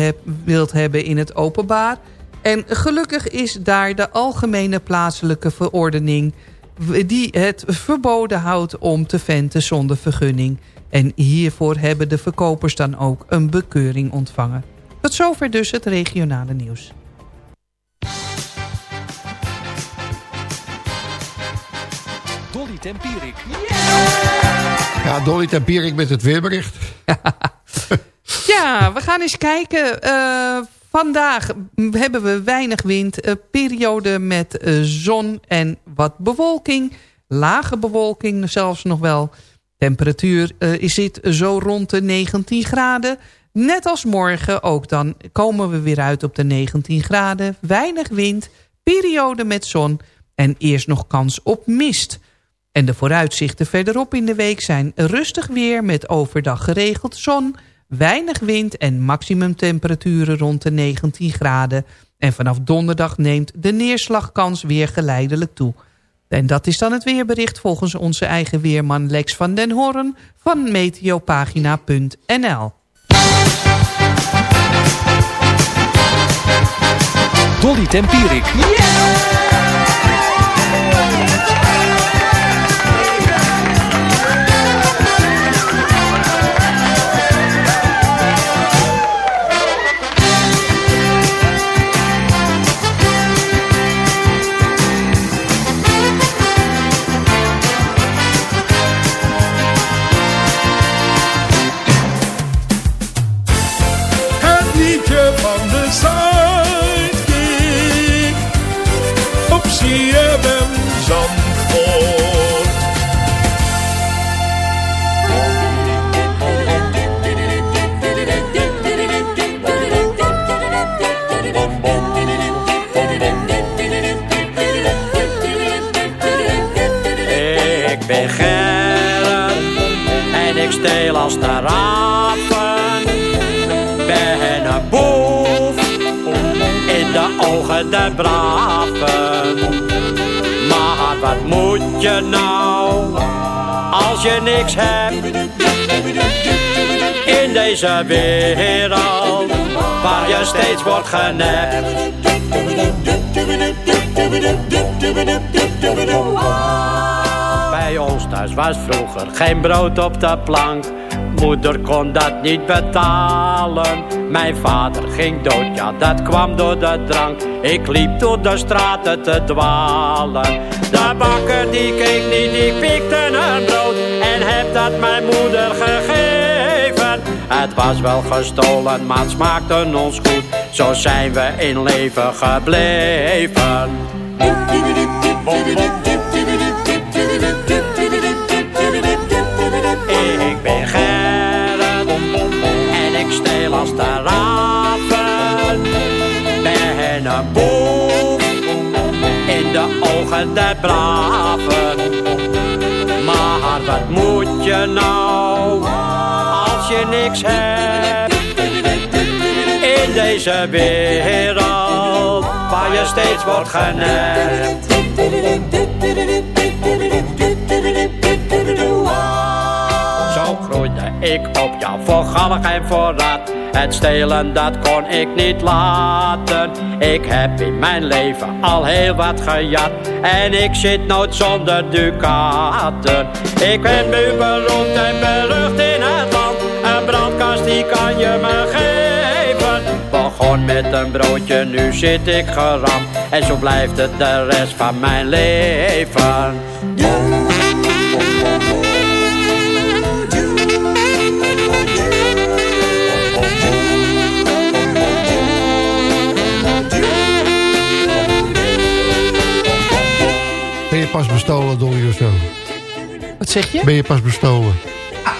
wilt hebben in het openbaar. En gelukkig is daar de algemene plaatselijke verordening... die het verboden houdt om te venten zonder vergunning. En hiervoor hebben de verkopers dan ook een bekeuring ontvangen. Tot zover dus het regionale nieuws. Tempierik. Ja, Dolly Tempierik met het weerbericht. *laughs* ja, we gaan eens kijken. Uh, vandaag hebben we weinig wind. Een periode met uh, zon en wat bewolking. Lage bewolking zelfs nog wel. Temperatuur uh, zit zo rond de 19 graden. Net als morgen ook dan komen we weer uit op de 19 graden. Weinig wind, periode met zon en eerst nog kans op mist. En de vooruitzichten verderop in de week zijn rustig weer met overdag geregeld zon, weinig wind en maximumtemperaturen rond de 19 graden. En vanaf donderdag neemt de neerslagkans weer geleidelijk toe. En dat is dan het weerbericht volgens onze eigen weerman Lex van den Hoorn van meteopagina.nl. Dolly Tempierik. Het deze wereld waar je steeds wordt genept? Bij ons thuis was vroeger geen brood op de plank. Moeder kon dat niet betalen. Mijn vader ging dood, ja dat kwam door de drank. Ik liep door de straten te dwalen. De bakker die keek niet, die pikte een brood. En heb dat mijn moeder gegeven. Het was wel gestolen, maar het smaakte ons goed. Zo zijn we in leven gebleven. Ik ben Gerrit en ik steel als de raven. Ben een boef in de ogen der braven. Maar wat moet je nou je niks hebt in deze wereld waar je steeds wordt genept? Zo groeide ik op, ja, voor galg en voor rat. Het stelen, dat kon ik niet laten. Ik heb in mijn leven al heel wat gejat. En ik zit nooit zonder ducaten. Ik ben nu beroemd en berucht in het land. Die kan je me geven. Begon met een broodje, nu zit ik geramd. En zo blijft het de rest van mijn leven. Ben je pas bestolen, Dolly, of zo? Wat zeg je? Ben je pas bestolen?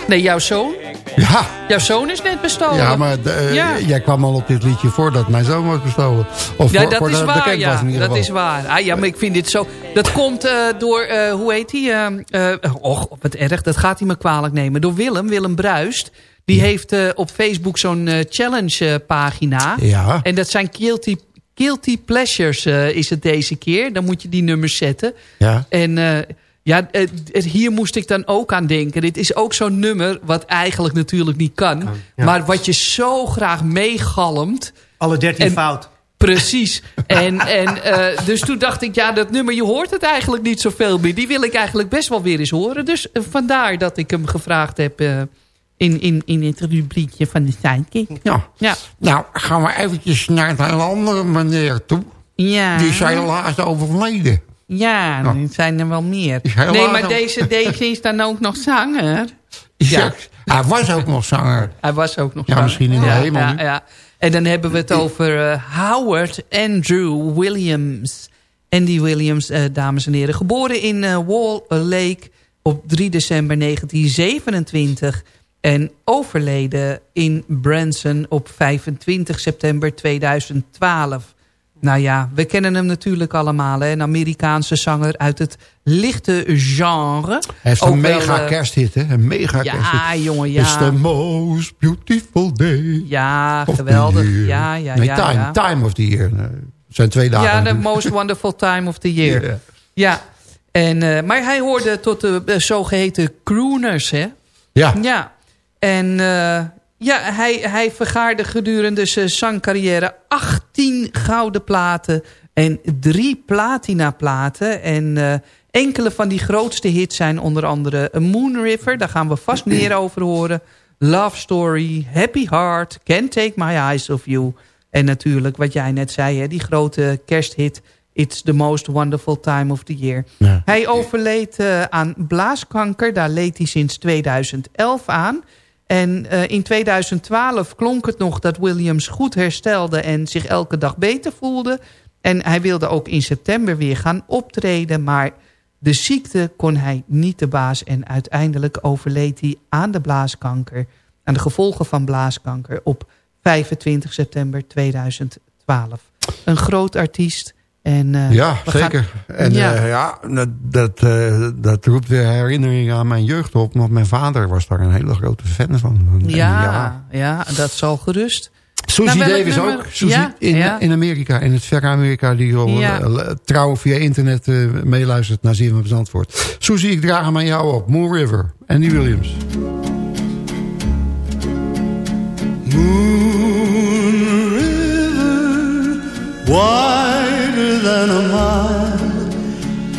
Nee, jouw zoon? Ja. Jouw zoon is net bestolen. Ja, maar eh, Ja. jij kwam al op dit liedje voordat mijn zoon was bestolen. Of ja, voor, dat voordat is waar, ja. was in ieder Dat geval. is waar. Ah, ja, maar ik vind dit zo... Dat komt eh, door, eh, hoe heet eh, och, wat erg, dat gaat hij me kwalijk nemen. Door Willem, Willem Bruist. Die heeft op Facebook zo'n challenge pagina. Ja. En dat zijn guilty, guilty pleasures is het deze keer. Dan moet je die nummers zetten. Ja. En ja, eh, het- hier moest ik dan ook aan denken. Dit is ook zo'n nummer wat eigenlijk natuurlijk niet kan. ja. Maar wat je zo graag meegalmt. Alle dertien En- fout. Precies. *laughs* En, en, eh, dus toen dacht ik, ja, dat nummer, je hoort het eigenlijk niet zoveel meer. Die wil ik eigenlijk best wel weer eens horen. Dus eh, vandaar dat ik hem gevraagd heb eh, in, in, in het rubriekje van de Sidekick. Ja. Ja. Nou, gaan we eventjes naar een andere meneer toe. Ja. Die is helaas overleden. Ja, er zijn er wel meer. Nee, maar deze, deze is dan ook nog zanger. Ja. Hij was ook nog zanger. Hij was ook nog Ja, zanger. misschien in de ja, hemel Ja, ja. En dan hebben we het over eh, Howard Andrew Williams. Andy Williams, eh, dames en heren. Geboren in eh, Wall Lake op 3 december 1927. En overleden in Branson op 25 september 2012. Nou ja, we kennen hem natuurlijk allemaal. Hè? Een Amerikaanse zanger uit het lichte genre. Hij heeft een mega wel, kersthit, hè? Een mega ja, kersthit. Ja, jongen, ja. It's the most beautiful day Ja, geweldig. Ja, ja, nee, ja, time, ja. time of the year. Zijn twee dagen. Ja, the most wonderful time of the year. Yeah. Ja, en, uh, maar hij hoorde tot de uh, zogeheten crooners, hè? Ja. Ja, en... Uh, ja, hij, hij vergaarde gedurende zijn zangcarrière 18 gouden platen en drie platina platen. En uh, enkele van die grootste hits zijn onder andere Moon River. Daar gaan we vast *clears throat* meer over horen. Love Story, Happy Heart, Can't Take My Eyes Off You. En natuurlijk wat jij net zei, hè, die grote kersthit... It's the most wonderful time of the year. Ja. Hij overleed uh, aan blaaskanker. Daar leed hij sinds 2011 aan... En uh, in 2012 klonk het nog dat Williams goed herstelde en zich elke dag beter voelde. En hij wilde ook in september weer gaan optreden, maar de ziekte kon hij niet de baas. En uiteindelijk overleed hij aan de blaaskanker, aan de gevolgen van blaaskanker op 25 september 2012. Een groot artiest en, uh, ja, zeker. Gaan... En ja, uh, ja dat, dat, uh, dat roept weer herinneringen aan mijn jeugd op. Want mijn vader was daar een hele grote fan van. Ja, ja. ja dat zal gerust. Susie nou, Davis nummer... ook. Susie ja, in, ja. in Amerika, in het verre Amerika. Die al ja. trouw via internet meeluistert naar Zien van Zandvoort. Susie, ik draag hem aan jou op. Moon River. Andy Williams. Moon River, wider than a mile.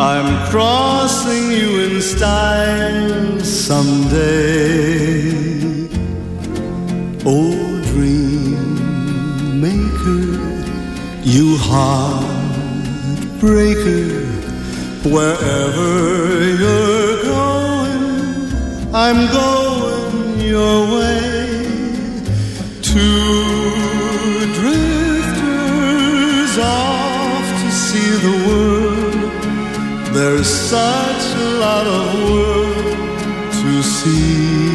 I'm crossing you in style someday. Oh, dream maker, you heartbreaker, wherever you're going, I'm going your way. Two drifters off to see the world. There's such a lot of world to see.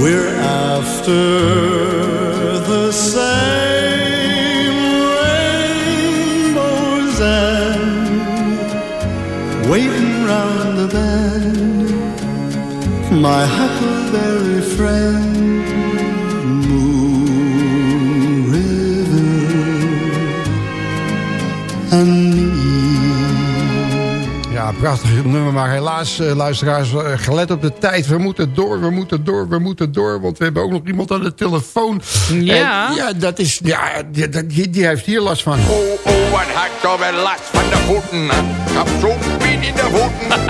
We're after the same rainbows and waiting round the bend my huckleberry friend, and me. Ja, prachtig nummer, maar helaas, uh, luisteraars, uh, gelet op de tijd. We moeten door, we moeten door, we moeten door, want we hebben ook nog iemand aan de telefoon. Ja. En, ja, dat is, ja, die, die, die, heeft hier last van. Oh, oh, wat had ik wel last van de voeten. Ik heb zo pijn in de voeten.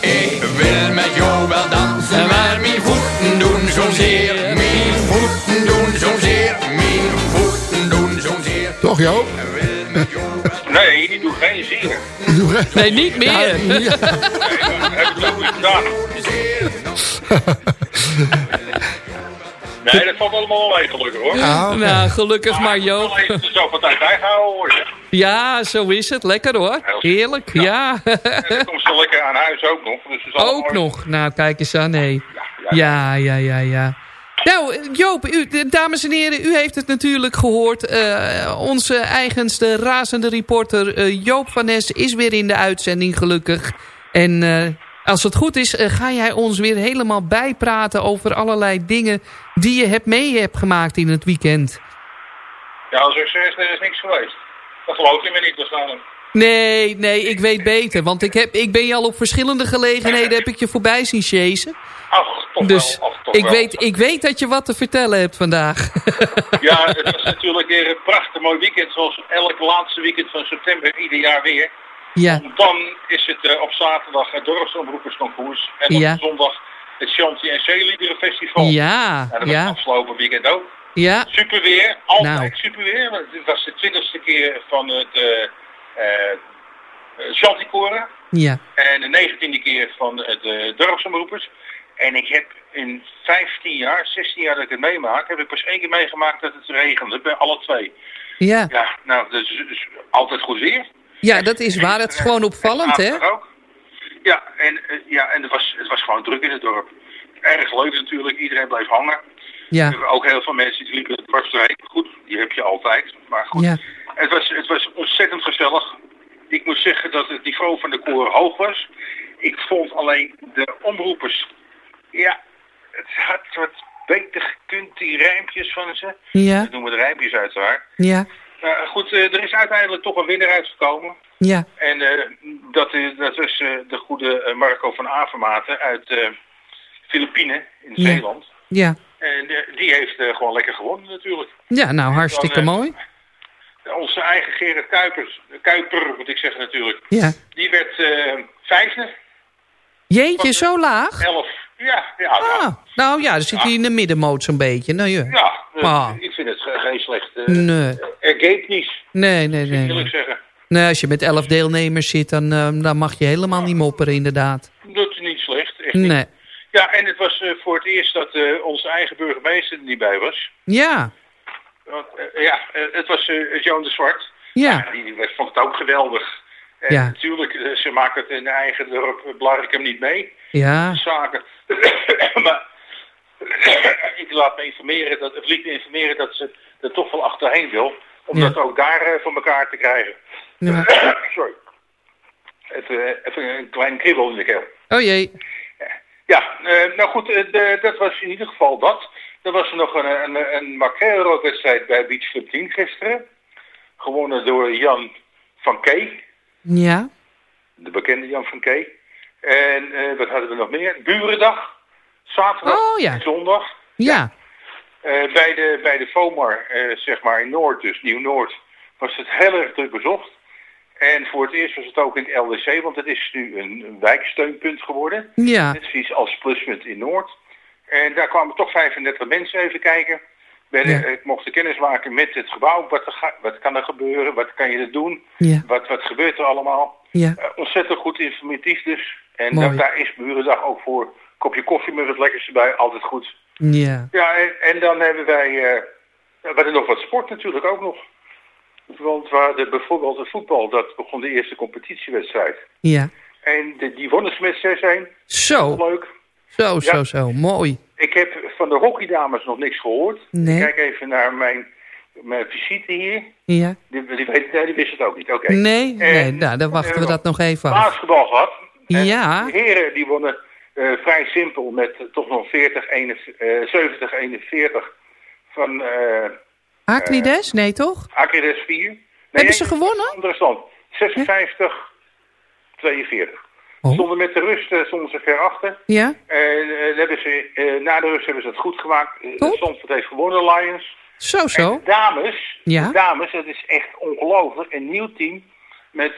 Ik wil met jou wel dansen, maar mijn voeten doen zozeer. Mijn voeten doen zozeer, mijn voeten doen zozeer. Toch, Joop? Die doet geen zeer. Nee, niet meer. Ja, ja. Nee, heb ik ook niet gedaan. Nee, dat valt allemaal wel mee, gelukkig hoor. Okay. Nou, gelukkig maar, Joop. Maar even zo van tijd bijgehouden worden. Ja, zo is het. Lekker hoor. Heerlijk, ja. ja. En dan komt ze lekker aan huis ook nog. Dus ook mooi. nog? Nou, kijk eens aan, nee. Ja, ja, ja, ja. Nou, Joop, u, dames en heren, u heeft het natuurlijk gehoord. Uh, onze eigenste razende reporter uh, Joop van Nes is weer in de uitzending, gelukkig. En uh, als het goed is, ga jij ons weer helemaal bijpraten over allerlei dingen die je hebt mee hebt gemaakt in het weekend. Ja, als ik zeg, er is niks geweest. Dat geloof je me niet waarschijnlijk. Nee, nee, ik weet beter. Want ik, heb, ik ben je al op verschillende gelegenheden heb ik je voorbij zien chasen. Ach, toch dus wel. Ach, toch ik, wel. Weet, ik weet dat je wat te vertellen hebt vandaag. *laughs* ja, het was natuurlijk weer een prachtig mooi weekend. Zoals elk laatste weekend van september ieder jaar weer. Ja. Dan is het uh, op zaterdag het dorpsomroepersconcours. En op ja. zondag het Chanty en Zeeliederen Festival. Ja, en dat ja. was afgelopen weekend ook. Ja. Super weer, altijd Nou. super weer. Het was de twintigste keer van het uh, uh. Ja. En de negentiende keer van het uh, dorpsomroepers. En ik heb in 15 jaar, 16 jaar dat ik het meemaak, heb ik pas één keer meegemaakt dat het regende. Bij alle twee. Ja. Ja, nou, dat is, is altijd goed weer. Ja, dat is waar. Het is gewoon opvallend, hè? Ook. Ja, en, uh, ja, en het, was, het was gewoon druk in het dorp. Erg leuk natuurlijk. Iedereen bleef hangen. Ja. Ook heel veel mensen die liepen dwars doorheen. Goed, die heb je altijd. Maar goed, Ja. het, was, het was ontzettend gezellig. Ik moet zeggen dat het niveau van de koor hoog was. Ik vond alleen de omroepers... Ja, het had wat beter gekund, die rijmpjes van ze. Ja. Dat noemen we de rijmpjes uiteraard. Ja. Maar goed, eh, er is uiteindelijk toch een winnaar uitgekomen. Ja. En eh, dat, is, dat is eh, de goede eh, Marco van Avermaten uit eh Filipijnen in Ja. Zeeland. Ja. En eh, die heeft eh, gewoon lekker gewonnen natuurlijk. Ja, nou hartstikke Dan, eh, mooi. Onze eigen Gerrit Kuipers, Kuiper moet ik zeggen natuurlijk. Ja. Die werd eh, vijfde. Jeetje, zo laag? Elf. Ja, ja. Ah, nou ja, dan zit hij in de middenmoot zo'n beetje. Nou ja. Ja, eh, Ah. ik vind het ge- geen slecht. eh Nee. Er Nee, nee, nee. wil ik Nee, zeggen. Nee, als je met elf deelnemers zit, dan, eh, dan mag je helemaal niet mopperen, inderdaad. Dat is niet slecht, echt niet. Nee. Ja, en het was eh, voor het eerst dat onze eigen burgemeester er niet bij was. Ja, Want, ja, het was Joan de Zwart. ja, Die, die vond het ook geweldig. En Ja. natuurlijk, eh, ze maakt het in eigen dorp eh, Blaricum niet mee. ja. Zaken. *coughs* maar *coughs* ik laat me informeren, dat, liet me informeren dat ze er toch wel achterheen wil. Om Ja. dat ook daar eh, voor elkaar te krijgen. Ja. *coughs* Sorry. Even, even een klein kribbel in de keel. Oh jee. Ja, nou goed, de- dat was in ieder geval dat. Er was nog een, een, een bij Beach Club 10 gisteren. Gewonnen door Jan van Kee, Ja. de bekende Jan van Kee. En eh, wat hadden we nog meer? Burendag, zaterdag Oh, ja. zondag. Ja. Eh, bij, de, bij de FOMAR, eh, zeg maar in Noord, dus Nieuw-Noord, was het heel erg druk bezocht. En voor het eerst was het ook in het LDC, want het is nu een, een wijksteunpunt geworden. Ja. Net zoiets als Pluspunt in Noord. En daar kwamen toch 35 mensen even kijken. Bij de, Ja. Ik mocht kennis maken met het gebouw. Wat, er wat kan er gebeuren? Wat kan je er doen? Ja. Wat, wat gebeurt er allemaal? Ja. Eh, ontzettend goed informatief dus. En daar is Burendag ook voor. Kopje koffie met wat lekkers erbij, altijd goed. Ja. Ja, en, en dan hebben wij... eh we hadden nog wat sport natuurlijk ook nog. Want we hadden bijvoorbeeld het voetbal, dat begon de eerste competitiewedstrijd. Ja. En de, die wonnen ze met 6-1. Zo. Leuk. Zo, zo, Ja. zo. Mooi. Ik heb van de hockeydames nog niks gehoord. Nee. Kijk even naar mijn, mijn visite hier. Ja. Die, die, die wist het ook niet. Oké. Nee, En, nee, nou, dan wachten we dat nog even af. Basketbal gehad. En Ja. De heren die wonnen eh, vrij simpel met eh, toch nog 40, 71, eh, 70, 41 van eh Acrides? Nee, toch? Acrides 4. Nee, Hebben ze gewonnen? Andere stand. 56, 42. Oh. Stonden met de rust, eh, stonden ze ver achter. Ja. En eh, hebben ze, eh, na de rust hebben ze het goed gemaakt. Uh. Zandvoort heeft gewonnen, Lions. Zo, zo. De dames, Ja. dames, dat is echt ongelooflijk. Een nieuw team met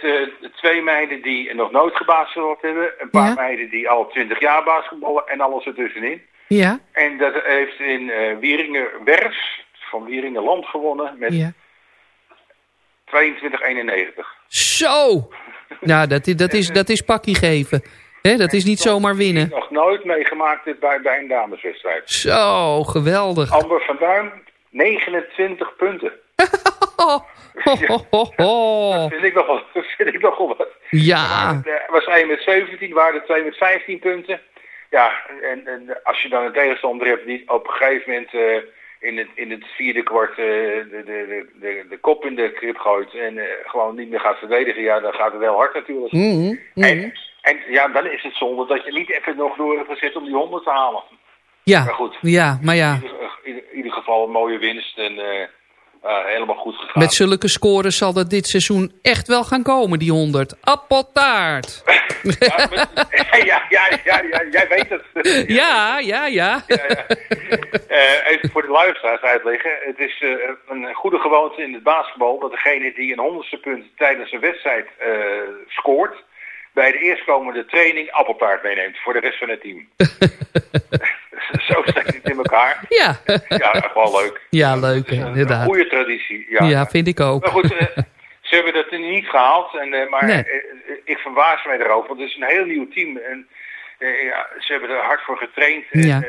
twee meiden die nog nooit gebasketbald hebben. Een paar Ja. meiden die al 20 jaar basketballen en alles ertussenin. Ja. En dat heeft in eh Wieringen Werfs van Wieringen Land gewonnen met Ja. 22-91. Zo. Nou, dat, is- dat, is, dat is pakkie geven. Hè, dat is niet zomaar winnen. Nog nooit meegemaakt dit bij, bij een dameswedstrijd. Zo, geweldig. Amber van Duin, 29 punten. *laughs* Dat vind ik nogal, dat vind ik nogal wat. Ja. Er was één met 17, waren er twee met 15 punten. Ja, en, en als je dan een tegenstander hebt die op een gegeven moment eh, in, het, in het vierde kwart eh, de, de, de, de, de kop in de krip gooit en eh, gewoon niet meer gaat verdedigen, ja, dan gaat het wel hard natuurlijk. Mhm, mhm. En, en ja, dan is het zonde dat je niet even nog door hebt gezet om die 100 te halen. Ja. Maar goed. Ja, maar ja. In ieder, in ieder geval een mooie winst en helemaal goed gegaan. Met zulke scores zal dat dit seizoen echt wel gaan komen, die 100. Appeltaart. ja, *laughs* ja, ja, ja, ja, jij weet het. *laughs* Ja, ja, ja. Eh, even voor de luisteraars uitleggen. Het is eh, een goede gewoonte in het basketbal dat degene die een honderdste punt tijdens een wedstrijd eh, scoort, bij de eerstkomende training appeltaart meeneemt voor de rest van het team. *laughs* *laughs* Zo steekt het in elkaar. Ja. Ja, gewoon leuk. Ja, leuk, hè, Een inderdaad. goede traditie. Ja, Ja, vind ik ook. Maar goed, eh, ze hebben dat niet gehaald. En, eh, maar Nee. eh, ik verbaas mij erover, want het is een heel nieuw team. En ja, ze hebben er hard voor getraind. Ja.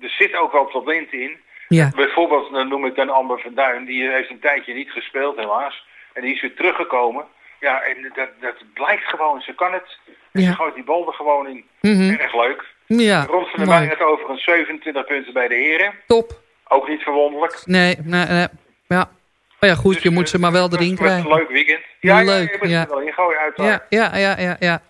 er zit ook wel talent in. Ja. Bijvoorbeeld, dan noem ik dan Amber van Duin. Die heeft een tijdje niet gespeeld helaas. En die is weer teruggekomen. Ja, en dat, dat blijkt gewoon. Ze kan het. En Ja. ze gooit die bal er gewoon in. Mhm. Erg leuk. Ja, Rond van der mooi. Meij had overigens 27 punten bij de heren. Top. Ook niet verwonderlijk. Nee, nee, nee. Ja. Maar ja, goed, je moet ze maar wel erin Het krijgen. een leuk weekend. Ja, Leuk, ja, je moet ja. er wel ingooien uiteraard. Ja, ja, ja, ja, ja.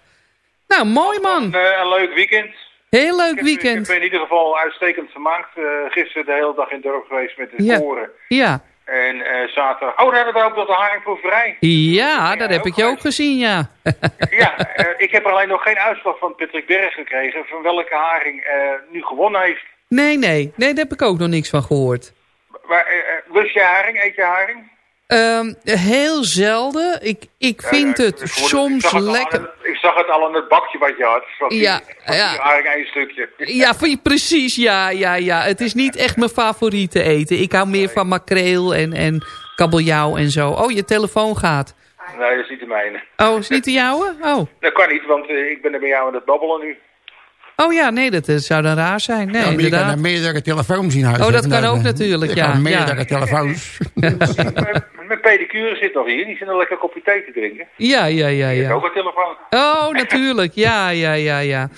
Nou, mooi man. Een, eh, een leuk weekend. Heel leuk Ik heb, weekend. ik heb in ieder geval uitstekend vermaakt. Eh, gisteren de hele dag in het dorp geweest met de koren. Ja. En eh, zaterdag... Oh, daar hebben we ook nog de haringproeverij. Ja, dat heb ik je ook gezien, ja. *laughs* Ja, eh, ik heb alleen nog geen uitslag van Patrick Berg gekregen... van welke haring eh, nu gewonnen heeft. Nee, nee. Nee, daar heb ik ook nog niks van gehoord. Maar, lust je haring? Eet je haring? Ehm, heel zelden. Ik, ik vind Ja, het ik soms ik het lekker... het- ik zag het al aan het bakje wat je had. Van Ja, ja. die één stukje. Ja, je precies. Ja, ja, ja. Het is niet echt mijn favoriete eten. Ik hou meer van makreel en, en kabeljauw en zo. Oh, je telefoon gaat. Nee, dat is niet de mijne. Oh, is niet de jouwe? Oh. Dat kan niet, want eh, ik ben er bij jou aan het babbelen nu. Oh ja, nee, dat eh, zou dan raar zijn. Nee, Ja, maar je kan er meerdere telefoons in huis Oh, dat kan Dan, ook eh, natuurlijk, je ja, kan meerdere ja. telefoons. Mijn pedicure zit nog hier. Die zit een lekker kopje thee te drinken. Ja, ja, ja, Die ja. ook een telefoon. Oh, natuurlijk. Ja, ja, ja, ja.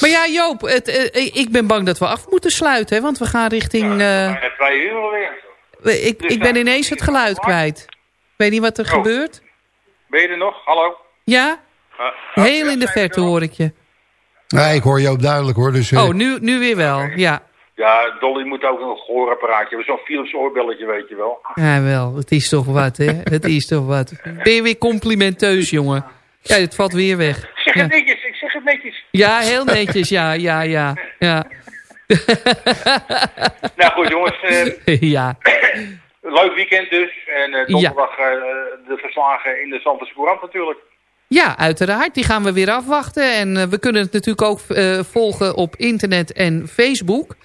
Maar ja, Joop, het, eh, ik ben bang dat we af moeten sluiten, hè, want we gaan richting... eh, Bijna twee uur alweer. ik, ik ben ineens het geluid kwijt. Ik weet niet wat er Oh. gebeurt. Ben je er nog? Hallo? Ja? Ah, Heel in de verte hoor ik je. Nee, ik hoor je ook duidelijk hoor. Dus, eh, Oh, nu, nu weer wel. Ja. Ja, Dolly moet ook een gehoorapparaatje hebben. Zo'n Philips oorbelletje, weet je wel. Ja, wel. Het is toch wat, hè? *laughs* Het is toch wat. Ben je weer complimenteus, jongen? Ja, het valt weer weg. Ik zeg Ja, het netjes, ik zeg het netjes. ja heel netjes. Ja, ja, ja. Ja. *laughs* Nou goed jongens, eh, *laughs* ja. leuk weekend dus. En eh, donderdag eh, de verslagen in de Zandvoortse Courant natuurlijk. Ja, uiteraard. Die gaan we weer afwachten. En eh, we kunnen het natuurlijk ook eh, volgen op internet en Facebook.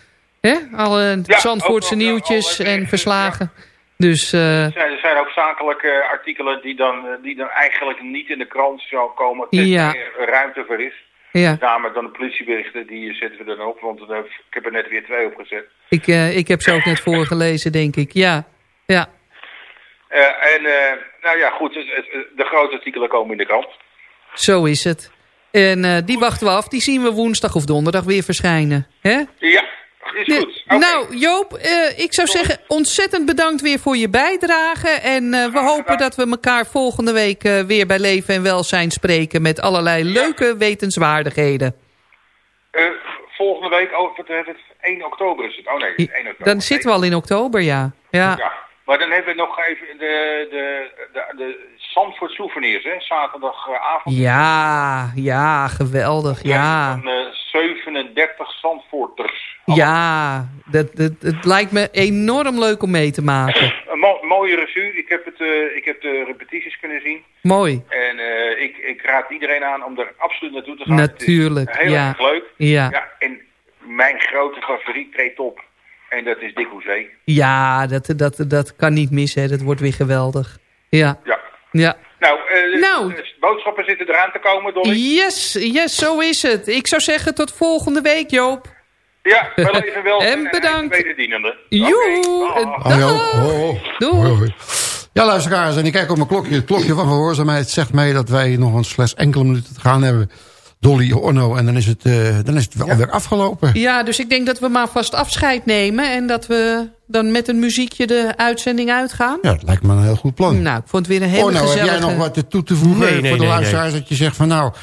Hè? Alle Ja, Zandvoortse nog, nieuwtjes en verslagen. Dus eh, Er zijn, er zijn ook zakelijke artikelen die dan, die dan eigenlijk niet in de krant zou komen. Ja. Tenzij er ruimte voor is. ja, Met name dan de politieberichten, die zetten we dan op. Want ik heb er net weer twee opgezet. ik, eh, ik heb ze ook net voorgelezen, denk ik. Ja, ja. En nou ja, goed, het- het- de grote artikelen komen in de krant. Zo is het. En eh, die wachten we af. Die zien we woensdag of donderdag weer verschijnen. Hè? Ja, is goed. Nou, Joop, eh, ik zou zeggen ontzettend bedankt weer voor je bijdrage. En eh, we hopen dat we elkaar volgende week weer bij Leven en Welzijn spreken... met allerlei leuke wetenswaardigheden. Eh, volgende week, oh, wat hebben we het? 1 oktober is het. Oh nee, 1 oktober. Dan zitten we al in oktober, ja. Ja, Ja, maar dan hebben we nog even de, de, de, de Zandvoort Souvenirs, hè? Zaterdagavond. ja, ja geweldig, ja. Van eh, 37 Zandvoorters. Ja, dat, dat, het lijkt me enorm leuk om mee te maken. *clears throat* Een mo- mooie revue. Ik heb, het, eh, ik heb de repetities kunnen zien. Mooi. En eh, ik, ik raad iedereen aan om er absoluut naartoe te gaan. Natuurlijk, heel ja. erg leuk. Ja. En mijn grote favoriet treedt op. En dat is Dick Hoezee. Ja, dat, dat, dat kan niet mis, hè. Dat wordt weer geweldig. Ja. Ja. Ja. Nou, eh, Nou. de boodschappen zitten eraan te komen, Dolly. Yes, yes, zo is het. Ik zou zeggen tot volgende week, Joop. Ja, wel even wel. *laughs* En bedankt. Wederdienende. Joe, Oh, ja, oh, oh. Hoi, hoi. Ja, luisteraars, en ik kijk op mijn klokje. Het klokje van gehoorzaamheid zegt mij dat wij nog een slechts enkele minuten te gaan hebben. Dolly, Orno, en dan is het, eh, dan is het wel weer afgelopen. Ja, dus ik denk dat we maar vast afscheid nemen... en dat we dan met een muziekje de uitzending uitgaan. Ja, dat lijkt me een heel goed plan. Nou, ik vond het weer een hele Orno, heb jij nog wat toe te voegen Nee, nee, voor de nee, luisteraars? Dat je zegt van nou,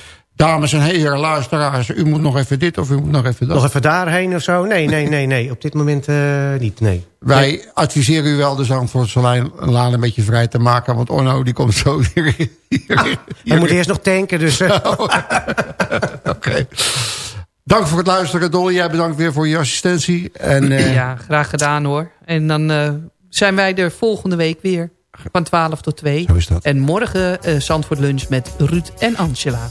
dames en heren luisteraars, u moet nog even dit of u moet nog even dat. Nog even daarheen of zo? Nee, nee, nee, nee. Op dit moment eh, niet, nee. Wij adviseren u wel de Zandvoortse lijn laan een beetje vrij te maken. Want Orno die komt zo *laughs* hier. hier, Hij moet eerst nog tanken, dus... eh, *laughs* *laughs* Oké. Dank voor het luisteren, Dolly. Jij bedankt weer voor je assistentie. En, eh, Ja, graag gedaan hoor. En dan eh, zijn wij er volgende week weer. Van 12 tot 2. Zo is dat. En morgen eh Zandvoort Lunch met Ruud en Angela.